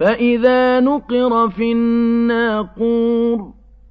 فَإِذَا نُقِرَ فِي النَّاقُورِ